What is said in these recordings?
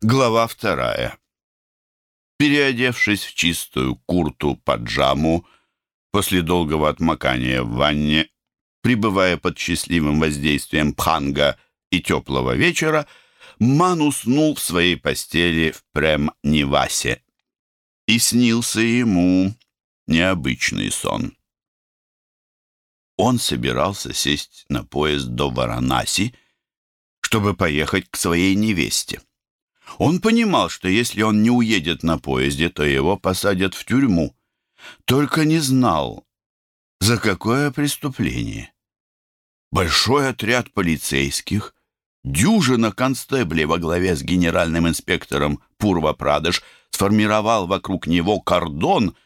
Глава вторая. Переодевшись в чистую курту-паджаму, после долгого отмокания в ванне, пребывая под счастливым воздействием пханга и теплого вечера, Ман уснул в своей постели в Прем-Нивасе. И снился ему необычный сон. Он собирался сесть на поезд до Варанаси, чтобы поехать к своей невесте. Он понимал, что если он не уедет на поезде, то его посадят в тюрьму. Только не знал, за какое преступление. Большой отряд полицейских, дюжина констеблей во главе с генеральным инспектором Пурва Прадыш сформировал вокруг него кордон,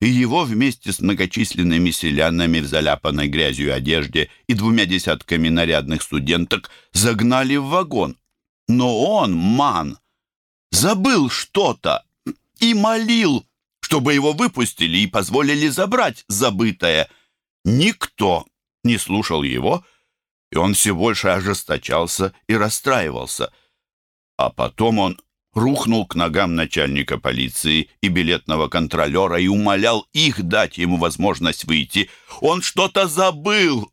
и его вместе с многочисленными селянами в заляпанной грязью одежде и двумя десятками нарядных студенток загнали в вагон. Но он, ман, забыл что-то и молил, чтобы его выпустили и позволили забрать забытое. Никто не слушал его, и он все больше ожесточался и расстраивался. А потом он рухнул к ногам начальника полиции и билетного контролера и умолял их дать ему возможность выйти. Он что-то забыл.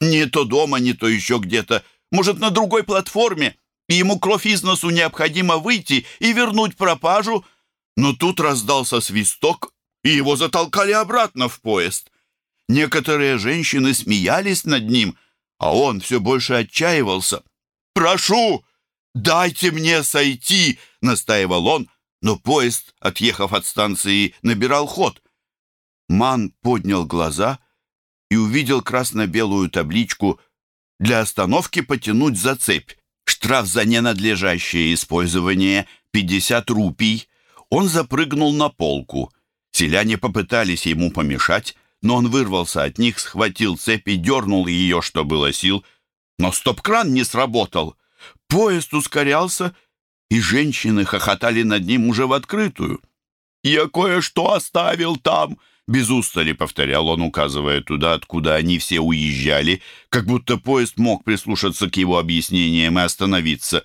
Не то дома, не то еще где-то. Может, на другой платформе, и ему кровь из носу необходимо выйти и вернуть пропажу. Но тут раздался свисток, и его затолкали обратно в поезд. Некоторые женщины смеялись над ним, а он все больше отчаивался. «Прошу, дайте мне сойти!» — настаивал он, но поезд, отъехав от станции, набирал ход. Ман поднял глаза и увидел красно-белую табличку для остановки потянуть за цепь. Штраф за ненадлежащее использование — 50 рупий. Он запрыгнул на полку. Селяне попытались ему помешать, но он вырвался от них, схватил цепь и дернул ее, что было сил. Но стоп-кран не сработал. Поезд ускорялся, и женщины хохотали над ним уже в открытую. «Я кое-что оставил там!» Без устали повторял он, указывая туда, откуда они все уезжали, как будто поезд мог прислушаться к его объяснениям и остановиться.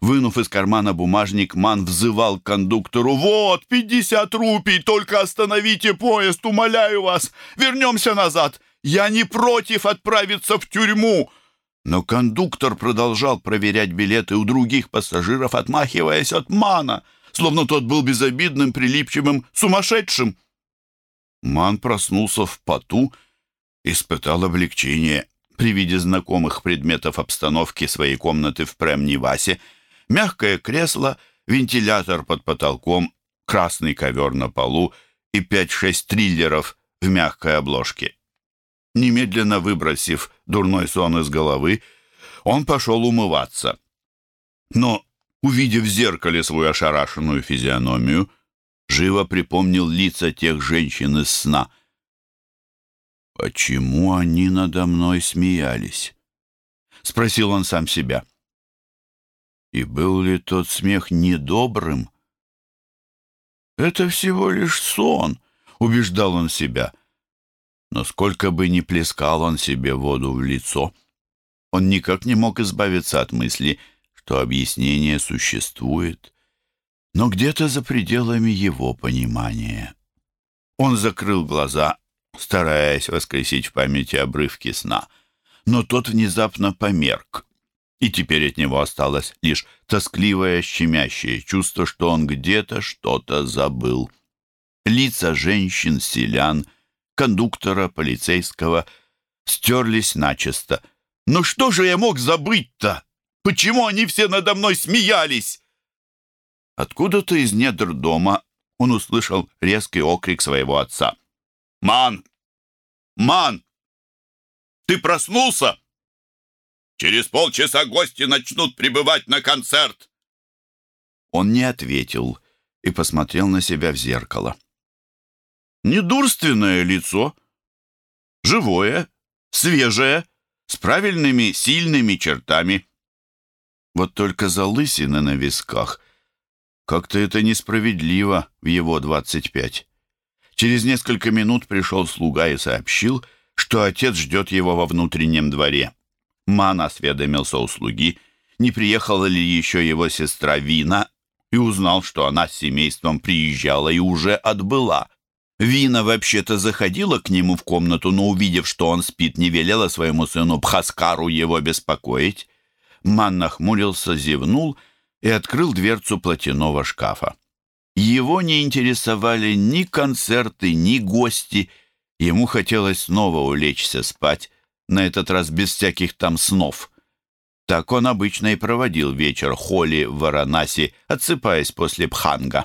Вынув из кармана бумажник, Ман взывал к кондуктору. «Вот, пятьдесят рупий! Только остановите поезд, умоляю вас! Вернемся назад! Я не против отправиться в тюрьму!» Но кондуктор продолжал проверять билеты у других пассажиров, отмахиваясь от Мана, словно тот был безобидным, прилипчивым, сумасшедшим. Ман проснулся в поту, испытал облегчение при виде знакомых предметов обстановки своей комнаты в Прем-Нивасе, мягкое кресло, вентилятор под потолком, красный ковер на полу и пять-шесть триллеров в мягкой обложке. Немедленно выбросив дурной сон из головы, он пошел умываться. Но, увидев в зеркале свою ошарашенную физиономию, живо припомнил лица тех женщин из сна. «Почему они надо мной смеялись?» — спросил он сам себя. И был ли тот смех недобрым? «Это всего лишь сон», — убеждал он себя. Но сколько бы ни плескал он себе воду в лицо, он никак не мог избавиться от мысли, что объяснение существует но где-то за пределами его понимания. Он закрыл глаза, стараясь воскресить в памяти обрывки сна, но тот внезапно померк, и теперь от него осталось лишь тоскливое, щемящее чувство, что он где-то что-то забыл. Лица женщин, селян, кондуктора, полицейского стерлись начисто. «Ну что же я мог забыть-то? Почему они все надо мной смеялись?» Откуда-то из недр дома он услышал резкий окрик своего отца. «Ман! Ман! Ты проснулся? Через полчаса гости начнут прибывать на концерт!» Он не ответил и посмотрел на себя в зеркало. Недурственное лицо, живое, свежее, с правильными сильными чертами. Вот только залысины на висках — как-то это несправедливо в его двадцать пять. Через несколько минут пришел слуга и сообщил, что отец ждет его во внутреннем дворе. Ман осведомился у слуги, не приехала ли еще его сестра Вина, и узнал, что она с семейством приезжала и уже отбыла. Вина вообще-то заходила к нему в комнату, но, увидев, что он спит, не велела своему сыну Бхаскару его беспокоить. Ман нахмурился, зевнул и открыл дверцу платяного шкафа. Его не интересовали ни концерты, ни гости. Ему хотелось снова улечься спать, на этот раз без всяких там снов. Так он обычно и проводил вечер Холи в Варанаси, отсыпаясь после Пханга.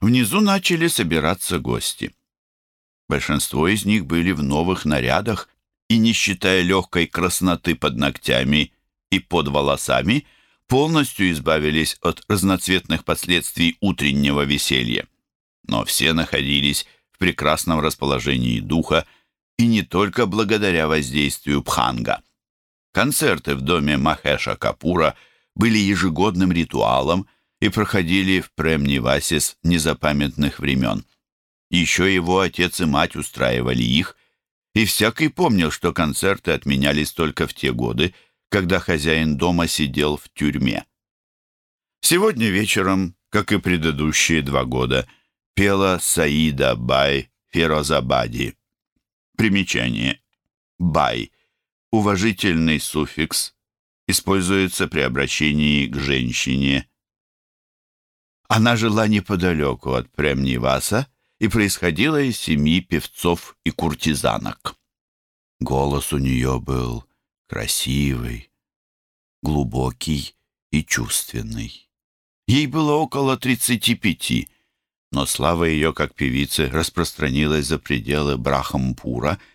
Внизу начали собираться гости. Большинство из них были в новых нарядах, и, не считая легкой красноты под ногтями и под волосами, полностью избавились от разноцветных последствий утреннего веселья. Но все находились в прекрасном расположении духа, и не только благодаря воздействию Пханга. Концерты в доме Махеша Капура были ежегодным ритуалом и проходили в Премнивасе с незапамятных времен. Еще его отец и мать устраивали их, и всякий помнил, что концерты отменялись только в те годы, когда хозяин дома сидел в тюрьме. Сегодня вечером, как и предыдущие два года, пела Саида Бай Ферозабади. Примечание. Бай уважительный суффикс используется при обращении к женщине. Она жила неподалеку от Премниваса и происходила из семьи певцов и куртизанок. Голос у нее был красивый, глубокий и чувственный. Ей было около тридцати пяти, но слава ее как певицы распространилась за пределы Брахампура —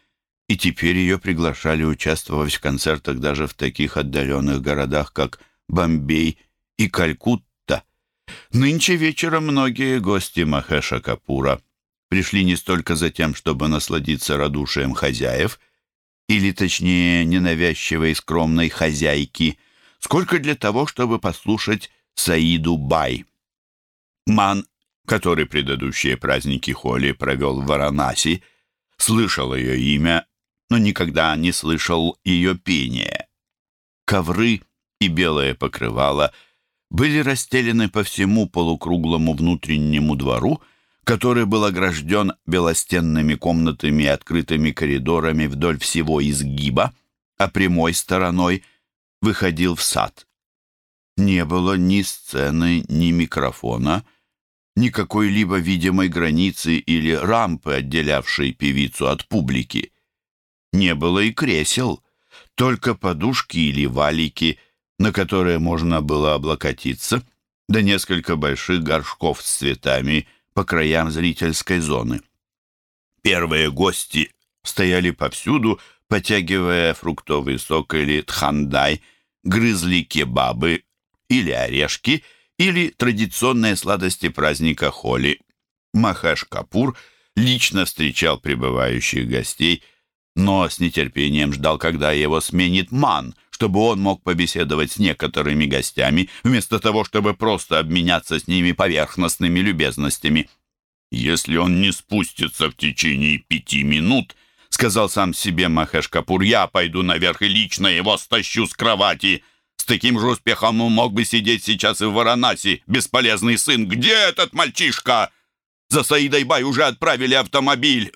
и теперь ее приглашали участвовать в концертах даже в таких отдаленных городах, как Бомбей и Калькутта. Нынче вечером многие гости Махеша Капура пришли не столько за тем, чтобы насладиться радушием хозяев, или, точнее, ненавязчивой скромной хозяйки, сколько для того, чтобы послушать Саиду Бай. Ман, который предыдущие праздники Холи провел в Варанаси, слышал ее имя но никогда не слышал ее пения. Ковры и белое покрывало были расстелены по всему полукруглому внутреннему двору, который был огражден белостенными комнатами и открытыми коридорами вдоль всего изгиба, а прямой стороной выходил в сад. Не было ни сцены, ни микрофона, ни какой-либо видимой границы или рампы, отделявшей певицу от публики. Не было и кресел, только подушки или валики, на которые можно было облокотиться, да несколько больших горшков с цветами по краям зрительской зоны. Первые гости стояли повсюду, потягивая фруктовый сок или тхандай, грызли кебабы или орешки, или традиционные сладости праздника Холи. Махаш Капур лично встречал прибывающих гостей – но с нетерпением ждал, когда его сменит Ман, чтобы он мог побеседовать с некоторыми гостями, вместо того, чтобы просто обменяться с ними поверхностными любезностями. «Если он не спустится в течение пяти минут», — сказал сам себе Махеш Капур, — «я пойду наверх и лично его стащу с кровати. С таким же успехом он мог бы сидеть сейчас и в Варанаси, бесполезный сын. Где этот мальчишка?» За Саидой Бай уже отправили автомобиль.